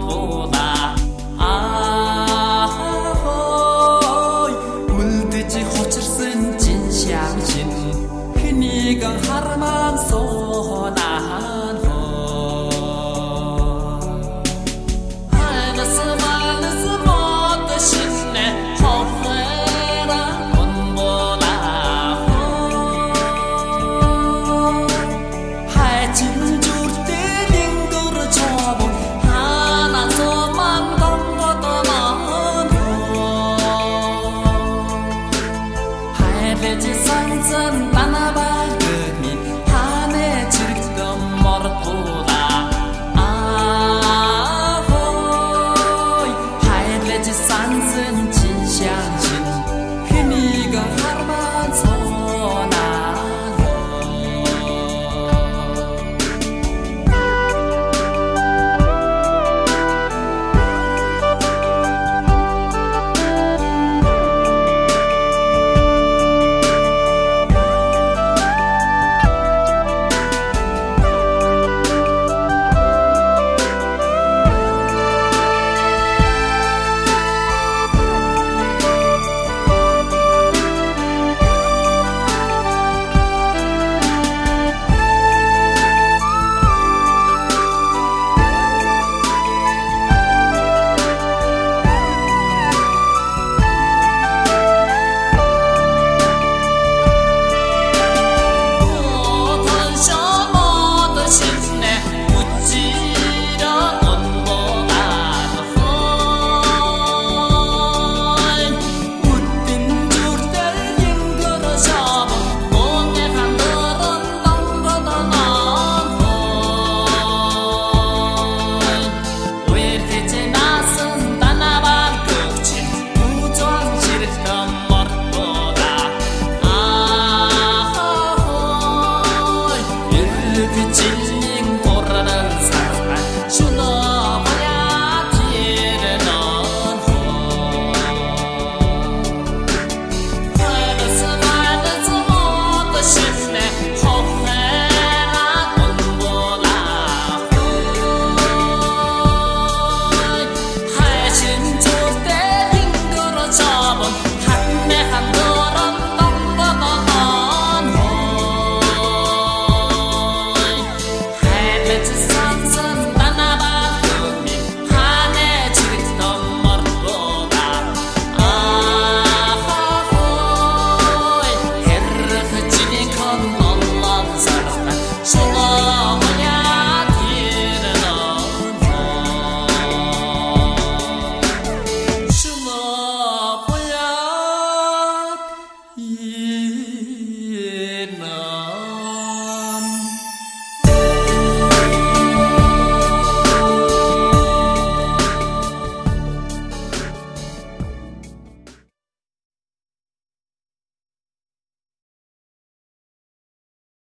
菩萨